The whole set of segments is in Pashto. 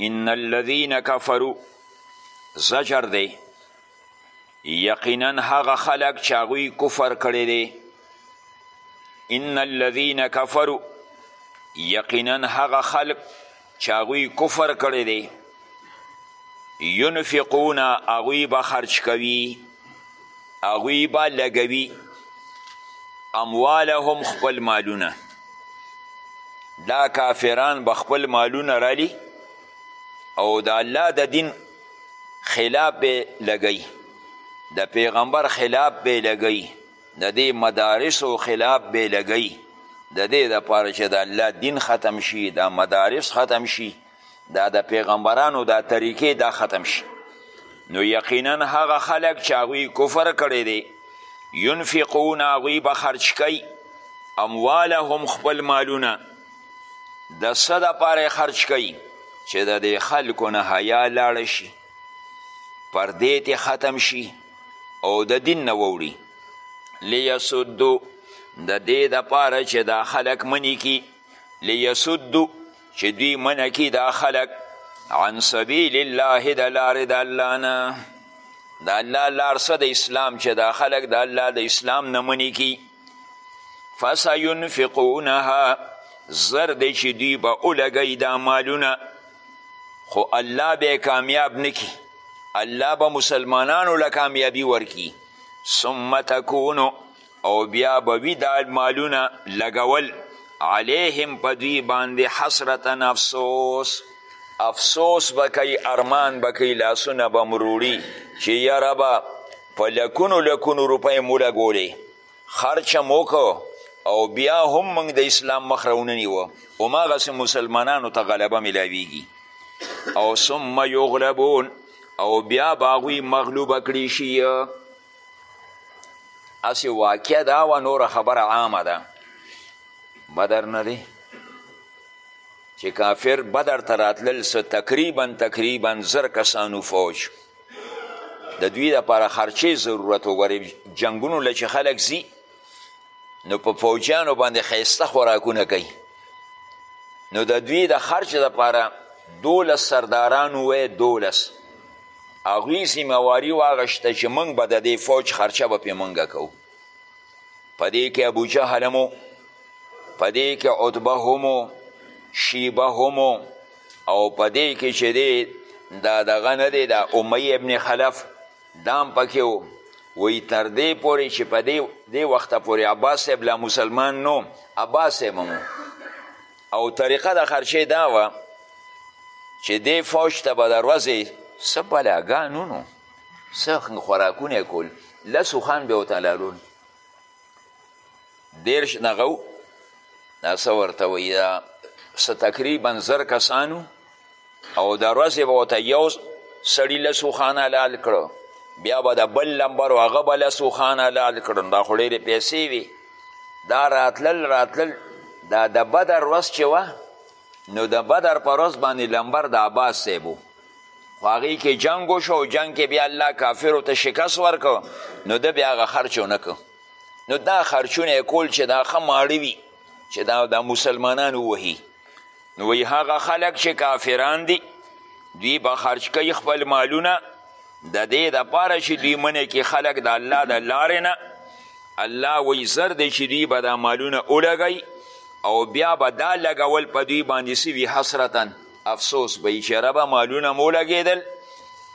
ان الذين كفروا زجر دی یقینا هغه خلق چې هغوی کفر کړی دی ان الذين كفروا یقینا هغه خلق چې هغوی کفر کړی دی ینفقون هغوی به خرج کوي هغوی به لګوي اموالهم خپل مالونه دا کافران به خپل مالونه رالی او د الله د دین خلاف به لګی د پیغمبر خلاف به لګی د دې مدارسو خلاف به لګی د دې دپاره چې د الله دین ختم شي دا مدارس ختم شي دا د پیغمبرانو دا طریقې دا ختم شي نو یقینا هغه خلک چې هغوی کفر کړی دی ینفقون هغوی به خرج کوي اموالهم خپل مالونه د څه دپاره خرج کوي چې د دې خلکو نه حیا لاړه شي پردې تې ختم شي او د دین نه ووړي لیسدو د دې دپاره چې دا خلک منی کی لیسدو چې دوی منع کی دا خلک عن سبیل الله د لارې د الله نه د الله لار څه د اسلام چې دا خلک د الله د اسلام نه منې کی فسینفقونها زر دی چې دوی به ولګوي دا مالونه خو الله به کامیاب نکی الله به مسلمانانو له کامیابی ورکی ثم تکونو او بیا به وي دا مالونه لګول علیهم په دوی باندې حسرتا افسوس افسوس به کوي ارمان به کوي لاسونه به مروړي چې یاره به په لکونو لکونو روپۍ مو لګولې خرچه مو او بیا هم موږ د اسلام مخ راونه نیوه هماغسې مسلمانانو ته غلبه میلاویږي او ثم یغلبون او بیا به هغوی مغلوبه کړی شي اسی واقع دا و نور خبر عامه ده بدر نه دی چې کافر بدر ته راتلل څه تقریبا تقریبا زر کسانو فوج د دوی دپاره خرچې ضرورت وګورې جنګونو له چې خلک ځي نو په فوجیانو باندې ښایسته خوراکونه کوي نو د دوی د خرچ دپاره دولس سرداران ووایه دولس هغوی ذمه واري واغشته چې موږ به د دې فوج خرچه به پې موږ کوو په دې کې ابو جهل هم په دې کې عتبه هم شیبه هم او په دې کې چې دی دا دغه نه دی دا امی ابن خلف دام پکې و وی تر دې پورې چې په دې دې وخته پورې عباس صاحب لا مسلمان نو عباس صاحب هم او طریقه د خرچې دا وه چې دې فوج ته به د ورځې څه بلاګانونو څه خوراکونه یې کول لس اوښان به یې ورته لالول دېرش دغه و دا څه ورته وایي دا څه تقریبا زر کسانو او د ورځې به ورته یو سړي لس اوښان حلال کړو بیا به د بل لمبر و هغه به لس اوښان حلال کړو دا خو ډېرې پیسې وي دا راتلل راتلل دا د بدر ورځ چې وه نو د بدر په ورځ باندې لمبر د عباس صاحب و خو هغې کې جنګ وشو او جنګ کې بیا الله کافرو ته شکست ورکړو نو ده بیا هغه خرچ ونه کړو نو دا خرچونه یې کول چې دا ښه ماړه وي چې دا, دا مسلمانان ووهي نو وی هغه خلک چې کافران دي دوی به خرج کوي خپل مالونه د دې دپاره چې دوی منې کې خلک د الله د لارې نه الله وی زر دی چې دوی به دا مالونه ولګوي او بیا به دا لګول په دوی باندې سوي حسرتا افسوس به یي چې ربه مالونه مو لګېدل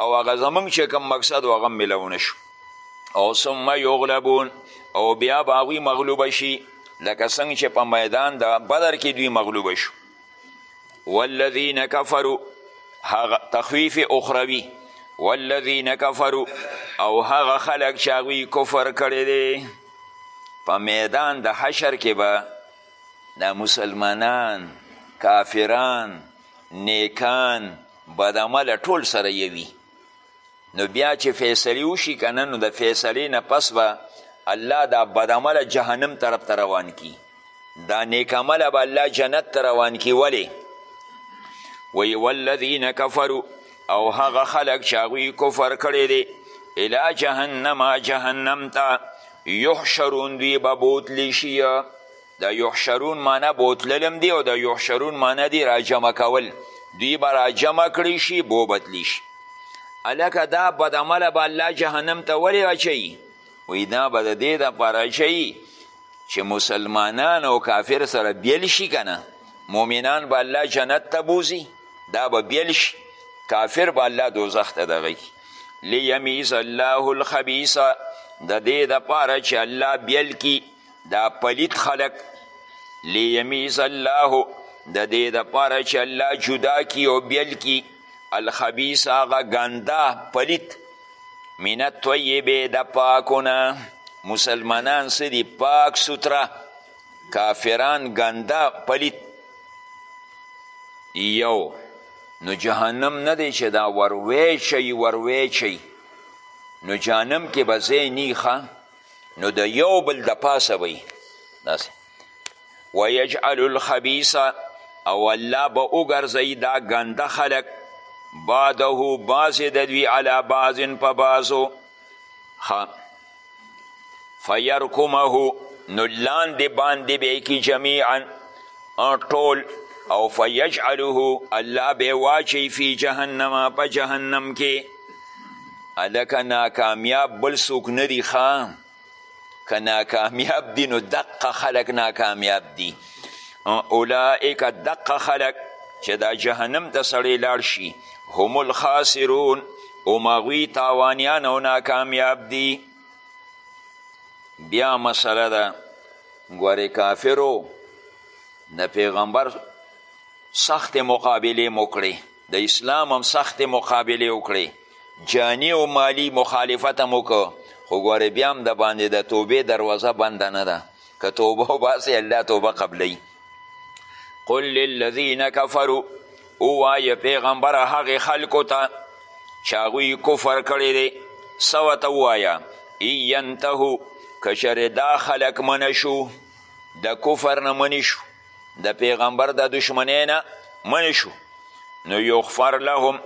او هغه زمونږ چې کوم مقصد و هغه میلونه شو او ثم یغلبون او بیا به هغوی مغلوبه شي لکه څنګه چې په میدان د بدر کې دوی مغلوب شو والذین کفروا هغه تخویف اخروی والذین کفروا او هغه خلق چې هغوی کفر کړی دی په میدان د حشر کې به دا مسلمانان کافران نیکان بدعمله ټول سره یوي نو بیا چې فیصلې وشي که نه نو د فیصلې نه پس به الله دا بدعمله جهنم طرف ته روان کی دا نیکعمله به الله جنت ته روان کی ولې وی والذین کفرو او هغه خلق چې هغوی کفر کړی دی الی جهنم جهنم ته یحشرون دوی به بوتلی شي دا یحشرون معنی بوتلل هم دی او دا یحشرون معنی دی راجمع کول دوی به راجمع کړی شي بو بدلی شي هلکه دا بدعمله به الله جهنم ته ولې اچوي وایي دا به د دې دپاره اچوي چې مسلمانان او کافر سره بیل شي که نه مؤمنان به الله جنت ته بوزي دا به بیل شي کافر به الله دوزخ ته دغی لیمیز الله الخبیث د دې دپاره چې الله بیل کی دا پلیت خلق لیمیز الله د دې د پاره چې الله جدا کی او بیل کی الخبیث هغه ګنده پلیت من الطیبه د پاکونه مسلمانان څه دي پاک سوتره کافران ګنده پلیت یو نو جهنم نه دی چې دا وروی چی وروی چی نو جهنم کې به ځای نیخه نو د یو بل د پاسه به داسې ویجعل الخبیث او الله به وګرځوي دا ګنده خلک بعده بعضې د دوی علی بعض په بعضو فیرکمه نو لاندې باندې به کی جمیعا ټول او فیجعله الله به واچي فی جهنم په جهنم کې هلکه ناکامیاب بل څوک نه دي ښه که ناکامیاب دي نو دقه خلک ناکامیاب دي اولئک دقه خلک چې دا جهنم ته سړی لاړ شي هم الخاسرون هم هغوی تاوانیان او ناکامیاب دي بیا مسله ده ګورې کافرو د پیغمبر سخت مقابله مو کړې د اسلام هم سختې مقابلې وکړې جاني او مالي مخالفت هم وکړو خو ګورې بیا هم د باندې د توبې دروازه بنده نه ده که توبه وباسې الله توبه قبلوي قل للذین کفرو ووایه پیغمبره هغې خلکو ته چې هغوی کفر کړی دی څه ورته ووایه ان ینتهو که چېرې دا خلک منه شو د کفر نه منې شو د پیغمبر د دشمنۍ نه منع شو نو یغفر لهم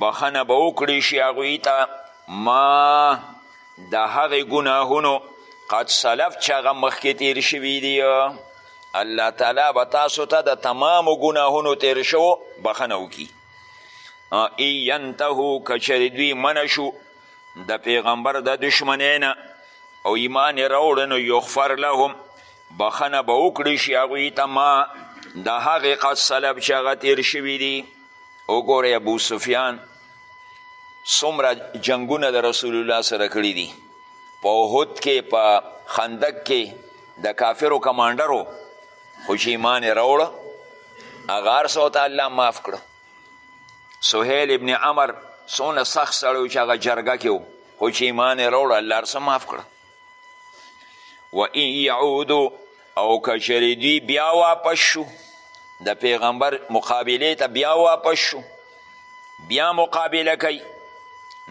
بخنه به وکړی شي هغوی ته ما د هغې ګناهونو قد سلف چې هغه مخکې تیر شوي دي الله تعالی به تاسو ته د تمامو ګناهونو تیر شوو بخنه وکړي ای ینتهو که چېرې دوی منع شو د پیغمبر د دشمنۍ نه او ایمان یې راوړه نو یغفر لهم بخښنه به وکړی شي هغوی ته ما د هغې قص سلب چې هغه تیر شوي دي وګورئ ابو سفیان څومره جنگونه د رسول الله سره کړي دي په احد کې په خندق کې د کافرو کمانډرو خو چې ایمان یې راوړه هغه هر څه ته الله معاف کړه سهیل ابن عمر څونه سخت سړی چې هغه جرګه کې خو چې ایمان یې راوړه الله هر څه معاف کړه و ان یعودو او کچری دوی بیا واپس شو د پیغمبر مقابله ته بیا واپس شو بیا مقابله کوي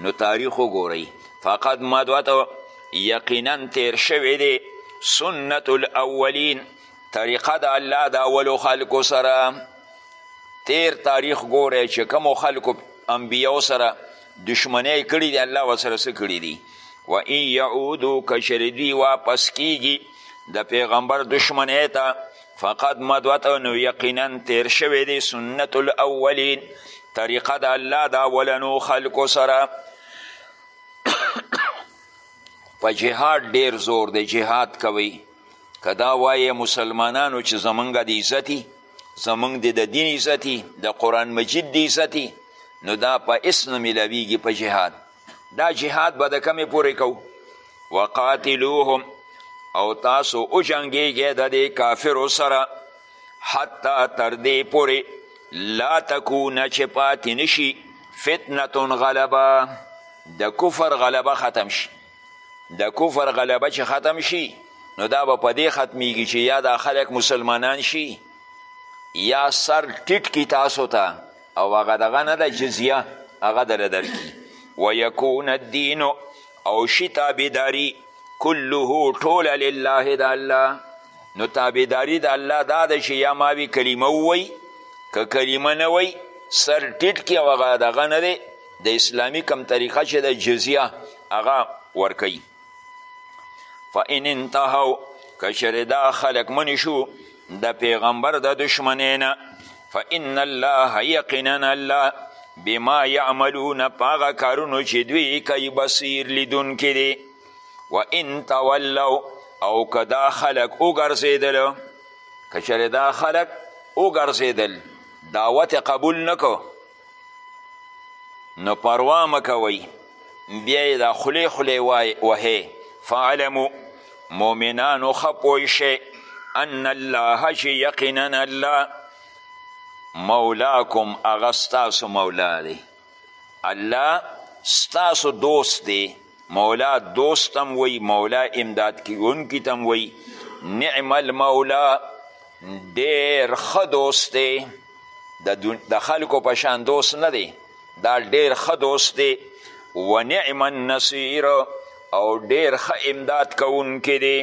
نو تاریخ وګورئ فقد مدوت یقینا تیر شوی دی سنت الاولین طریقه د الله د اولو خلکو سره تیر تاریخ ګوره چې کومو خلکو انبیاو سره دشمنی کړی دی الله وسره څه کړی دی و ان یعودو کشر دوی واپس کیږي د پیغمبر دشمنی ته فقد مدوت نو یقینا تیر شوی دی سنت الاولین طریقه د الله د اولنو خلکو سره په جهاد ډیر زور دی جهاد کوي که دا وایې مسلمانانو چې زمونږ د عزتي زمونږ دی د دین عزتی د قرآن مجید دی عزتی نو دا په اس نه ملاویږي په جهاد دا جهاد به د کمې پورې کوو وقاتلوهم او تاسو او جنگیږئ د دې کافرو سره حتی تر دې پورې لا تکونه چې پاتې نشي فتنتون غلبه د کفر غلبه ختم شي د کفر غلبه چې ختم شي نو دا به په دې ختمیږي چې یا دا خلک مسلمانان شي یا سر ټیټ کی تاسو ته او هغه دغه نه ده جزیه هغه دله درکي ویکون الدین او شي تابعداري کله ټوله لله د الله نو تابعداري د الله دا ده چې یا ماوي کلمه ووایي که کلمه نه وایي سر ټیټ کی او هغه دغه نه دی د اسلامي کم طریقه چې د جزیه هغه ورکوي فان انتهو که چېرې دا خلک منې شو د پیغمبر د دشمنۍ نه فان الله یقینا الله بما یعملون په هغه کارونو چې دوی کوي بصیر لیدونکی دی و ان تولو او که دا خلک وګرځېدل که چېرې دا خلک وګرځېدل دعوت قبول نه کو نو پروا مه کوئ بیا یې دا خولې خولې وهې فعلمو مؤمنانو ښه پوه شئ ان الله چې یقینا الله مولاکم هغه ستاسو مولا دی الله ستاسو دوست دی مولا دوستم وی مولا امداد کیونکي تم وی نعم المولا ډیر ښه دوست دی د خلکو په شان دوست نه دی دا ډیر ښه دوست دی و نعم النصیر او ډیر ښه امداد کوونکی دی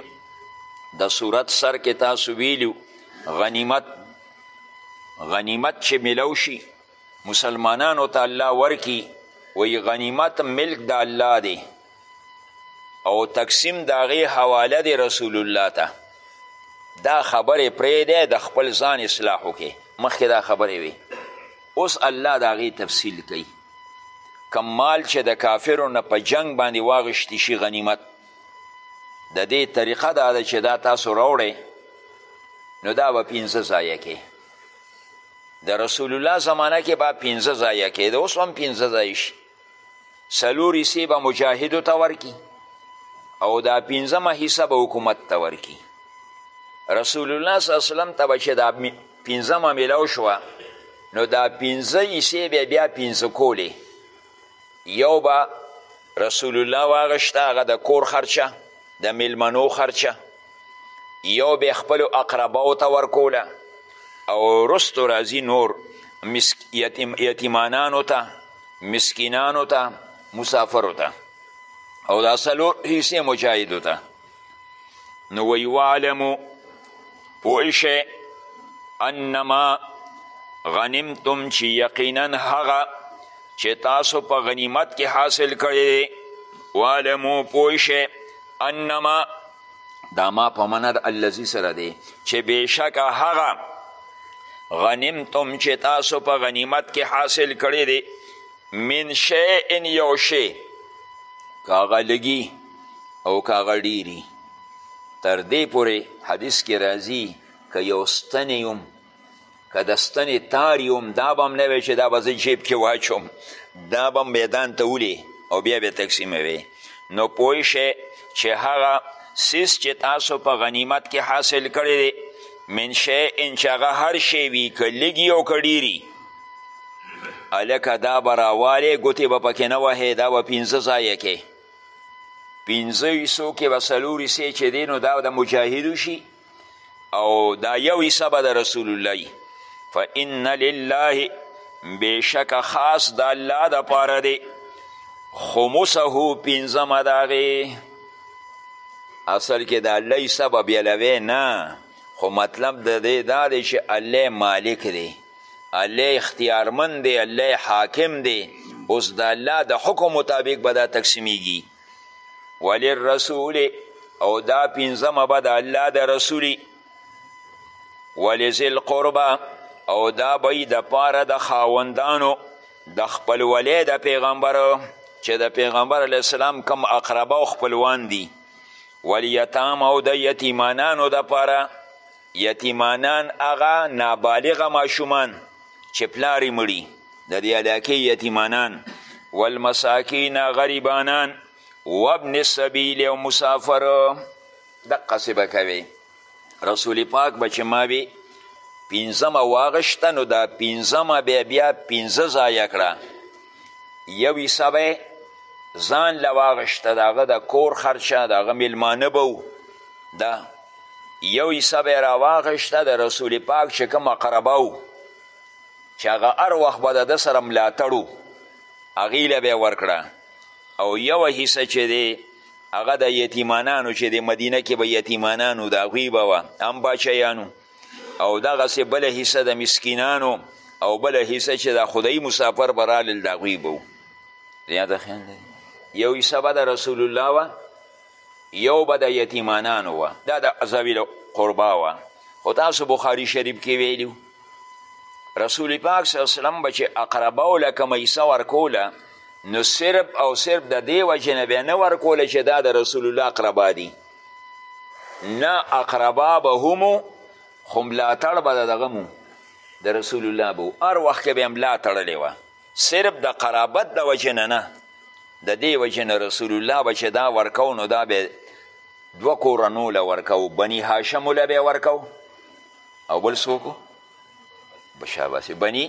د صورت سر کې تاسو ویلو غنیمت غنیمت چې ملو شي مسلمانانو ته الله ورکی وی غنیمت ملک د الله دی او تقسیم د هغې حواله دی رسول الله ته دا خبرې پرېږدی د خپل ځان اصلاح وکړي مخکې دا خبرې وي اوس الله د هغې تفصیل کوي کم مال چې د کافرو نه په جنگ باندې واغشتی شي غنیمت د دې طریقه دا ده چې دا تاسو راوړئ نو دا به پنځه ځایه کې د رسول الله زمانه کې به پنځه ځایه کې د اوس هم پنځه ځایه شي څلور حصې به مجاهدو ته ورکي او دا پنځمه حصه به حکومت ته ورکي رسول الله صلی وسلم ته به چې دا پنځمه میلاو شوه نو دا پنځه حصې به بیا پنځه کولې یو به رسول الله واغشته هغه د کور خرچه د میلمنو خرچه یو به خپلو اقرباو ته ورکوله او رستو راځي نور یتیمانانو ته مسکینانو ته مسافرو ته او دا څلور حصې مجاهدو ته نو وی وعلمو پوه شئ انما غنمتم چې یقینا هغه چې تاسو په غنیمت کې حاصل کړی دی وعلمو پوه شئ انما دا ما په منه د الذي سره دی چې بېشکه هغه غنیمتم چې تاسو په غنیمت کې حاصل کړی دی من شیء یو شی که هغه لږي او که هغه ډیري تر دې پورې حدیث کې راځي که یو ستنې هم که د ستنې تار یوم دا به هم نه وی چې دا به زه جیب کې واچوم دا به میدان ته ولي او بیا به تقسیموي نو پوه شئ چې هغه سیس چې تاسو په غنیمت کې حاصل کړی دی من شیئن چې هغه هر شی وي که لږي او که ډیري هلکه دا به راوالې ګوتې به پکې نه وهې دا به پنځه ځایه کې پنځه حصو کې به څلور حصې چې دی نو دا د مجاهدو شي او دا یو حصه به د رسول الله وي فان لله بېشکه خاص د الله دپاره دی خمسه پنځمه د هغې اصل کې د الله حصه به بیلوی نه خو مطلب د دې دا دی چې الله مالک دی الله اختیارمند دی الله حاکم دی اوس د الله د حکم مطابق به دا تقسیمیږي وللرسول او دا پنځمه به د الله د رسولي ولذي القربه او دا به د پاره د خاوندانو د خپلولۍ د پیغمبر چې د پیغمبر علیه السلام کم اقربه او خپلوان دي ولیتام او د یتیمانانو د پاره یتیمانان هغه نابالغه ماشومان چې پلار یې مړي د دې علاقې یتیمانان والمساکین غریبانان وابن السبیل او مسافر دقسې به کوې رسول پاک به چې ما وي پنځمه واغشته نو دا پنځمه بیا بیا پنځه ځایه کړه یو حصه به ځان له واغشته د هغه د کور خرچه د هغه میلمانه به وو دا یو حصه به یې راواغشته د رسول پاک چې کوم اقربه وو چې هغه هر وخت به د ده سره ملاتړ و هغوی له به ورکړه او یوه حصه چې دی هغه د یتیمانانو چې د مدینه کې به یتیمانانو د هغوی به وه هم بچیانو او دغسې بله حصه د مسکینانو او بله حصه چې دا خدایي مسافر به رالل د هغوی به وو یاده خیال دی یو حصه به د رسول الله وه یو به د یتیمانانو وه دا د ذویل قربا وه خو تاسو بخاري شریف کې ویلي رسول پاک صلی الله وسلم به چې اقرباو له کومه حصه ورکوله نو صرف او صرف د دې وجې نه به نه ورکوله چې دا د رسول الله اقربا دي نه اقربا به هم خو ملاتړ به د دغه مو د رسول الله به هر وخت کې به یې ملا تړلې وه صرف د قرابت د وجې نه نه د دې وجې نه رسول الله به چې دا ورکو نو دا به دوه کورنو له ورکو بني هاشمو له به یې ورکو او بل څوک بشاباسي بني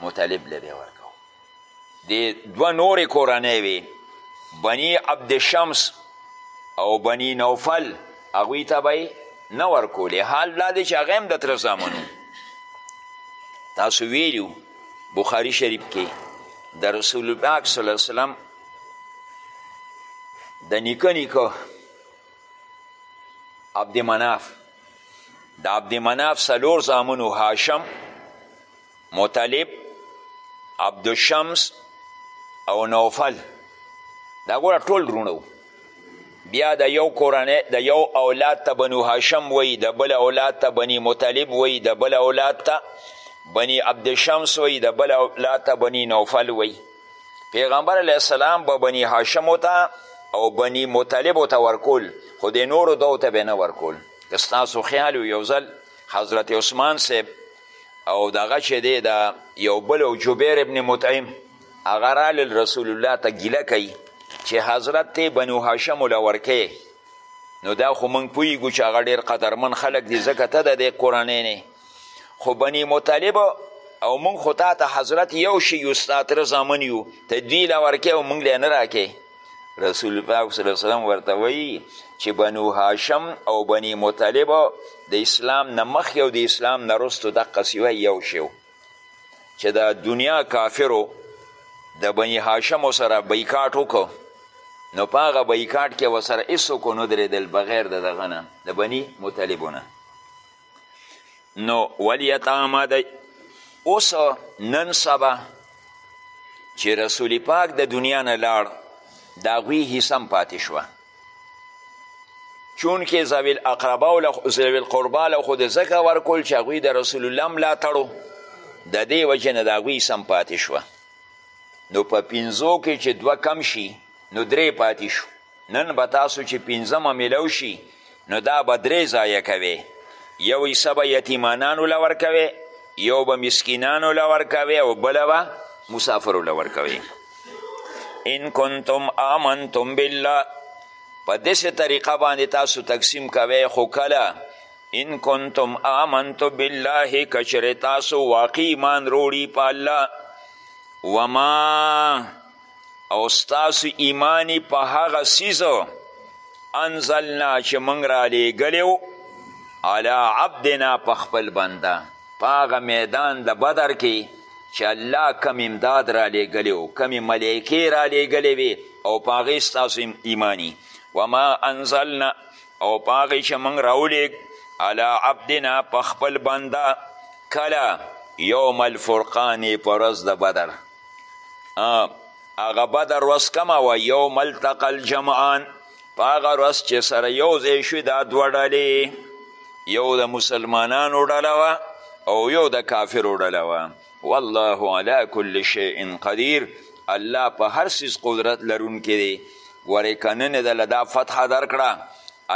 مطلب له به ورکو د دوه نورې کورنۍ وې بني عبد شمس او بني نوفل هغوی ته به نه ورکولې حال دا دی چې هغه هم د تره زامن تاسو ویلي بخاري شریف کې د رسول پاک صلی الله علیه وسلم د نیکه نیکه عبد مناف د عبد مناف سلور زامنو هاشم مطلب عبدالشمس او نوفل دا ګوره ټول رونو بیا د یو کورنۍ د یو اولاد ته بنو هاشم وی د بل اولاد ته بنی مطلب وی د بل اولاد ته بنی عبدالشمس وی د بل اولاد ته بنی نوفل وی پیغمبر علیه السلام به بني هاشمو ته او بني مطلبو ته ورکول خو د نورو دو ته به نه ورکول که ستاسو خیال یو ځل حضرت عثمان صاحب او دغه چې دی د یو بل او جبیر ابن مطعم هغه رالل رسول الله ته ګیله کوي چې حضرت ته بنو هاشمو له ورکې نو دا خو موږ پوهیږو چې هغه ډېر قدرمن خلک دي ځکه ته د دې کورنۍ نه خو بني مطلب او مونږ خو تا ته حضرت یو شي یو ستا تره زامن یو ته دوی له ورکې او مونږ له نه راکې رسول پاک صلی الله وسلم ورته وایي چې بنو هاشم او بني مطلب د اسلام نه مخکې او د اسلام نه وروستو دقسې وایي یو شی چې د دنیا کافرو د بني هاشمو سره بیکاټ وکړو نو په هغه بیکاټ کې ورسره هېڅوک ونه درېدل بغیر د دغه نه د بني مطلبو نه نو ولیتامه دی اوس نن سبا چې رسول پاک د دنیا نه لاړ د هغوی حصه هم پاتې شوه چونکې ذوي الاقربا او ذوي القربا له خو د ځکه ورکول چې هغوی د رسول الله ملاتړ د دې وجې نه د هغوی حصه هم پاتې شوه نو په پنځو کې چې دوه کم شي نو درې پاتې شو نن به تاسو چې پنځمه میلو شي نو دا به درې ځایه کوې یو حصه به یتیمانانو له ورکوې یو به مسکینانو له ورکوې او بله به مسافرو له ورکوې ان کنتم آمنتم بالله په داسې طریقه باندې تاسو تقسیم کوئ خو کله ان کنتم آمنتو بالله کچر تاسو واقعی ایمان روړي په الله وما او ستاسو ایمان په هغه څیز انزلنا چې موږ رالیږلی و علی عبدنا په خپل بنده په هغه میدان د بدر کې چې الله کم امداد رالیږلی و کمې ملایکې رالیږلې وې او په هغې ستاسو ایمانی وما انزلنا او په هغې چې موږ راولیږ علی عبدنا په خپل بنده کله یوم الفرقان په ورځ د بدر هغه بدر ورځ کومه وه یوم التقى الجمعان په هغه ورځ چې سره یو ځای شوې دا دوه ډلې یو د مسلمانانو ډله وه او یو د کافرو ډله وه والله علی کل شیء قدیر الله په هر څیز قدرت لرونکی دی ګورې که نن یې دله دا فتحه درکړه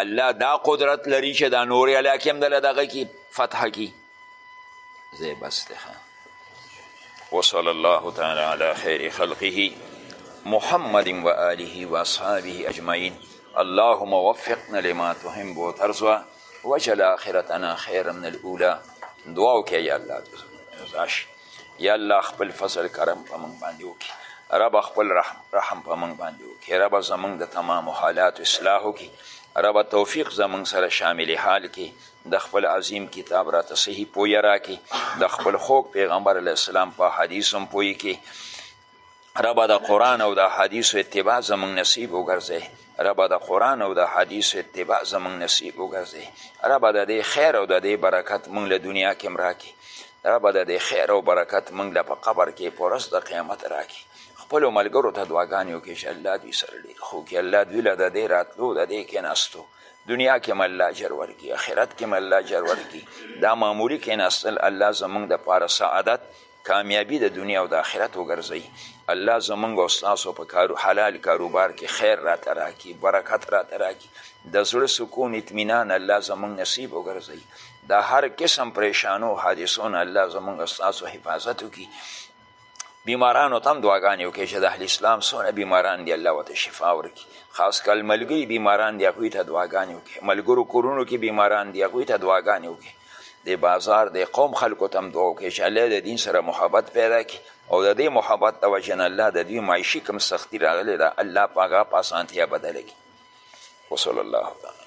الله دا قدرت لري چې دا نورې علاقې هم دله دغه کي فتحه کي زه بس ده وصلى الله تعالى على خير خلقه محمد وآله وأصحابه أجمعين اللهم وفقنا لما تحب وترضى وجل آخرتنا خيرا من الأولى دعاو کې یا الله رضاش یا الله خپل فضل کرم په موږ باندې وکړي رب خپل رحم رحم په موږ باندې وکړي رب زموږ د تمام حالات اصلاح وکړي رب توفیق زموږ سره شامل حال کې د خپل عظیم کتاب راته صحیح پویه راکې د خپل خوږ پیغمبر علیه السلام په حدیث هم پوی کې ربه د قرآن او د حدیثو اتباع زمونږ نصیب وګرځئ ربه د قرآن او د حدیثو اتباع زمونږ نصیب وګرځئ ربه د دې خیر او د دې برکت مونږ له دنیا کې هم راکې ربه د دې خیر او برکت مونږ له په قبر کې په ورځ د قیامت راکې خپلو ملګرو ته دعاګانې وکړي چې الله دوی سره ډېر خو کې الله دوی له د دې راتلو د دې کېناستو دنیا کې مله اجر ورکړي آخرت کې مله اجر ورکړي دا معمولي کېناستل الله زمونږ دپاره سعادت کامیابی د دنیا او د آخرت وګرځي الله زمونږ او ستاسو په کارو حلال کاروبار کې خیر راته راکړي برکت راته راکړي د زړه سکون اطمینان الله زمونږ نصیب وګرځي د هر قسم پریشانو حادثو نه الله زمونږ ستاسو حفاظت وکړي بیمارانو ته هم دعاګانې وکړي چې د اهل اسلام څونه بیماران دي الله ورته شفا ورکړي خاص کل ملګري بیماران دي هغوی ته دعاګانې وکړي ملګرو کورونو کې بیماران دي هغوی ته دعاګانې وکړي د بازار د قوم خلکو ته هم دعا وکړي چې الله د دین سره محبت پیدا کړي او د دې محبت د وجې نه الله د دوی معاشي کوم سختي راغلې ده الله په هغه په اسانتیا بدله کړي وصلی الله تعالی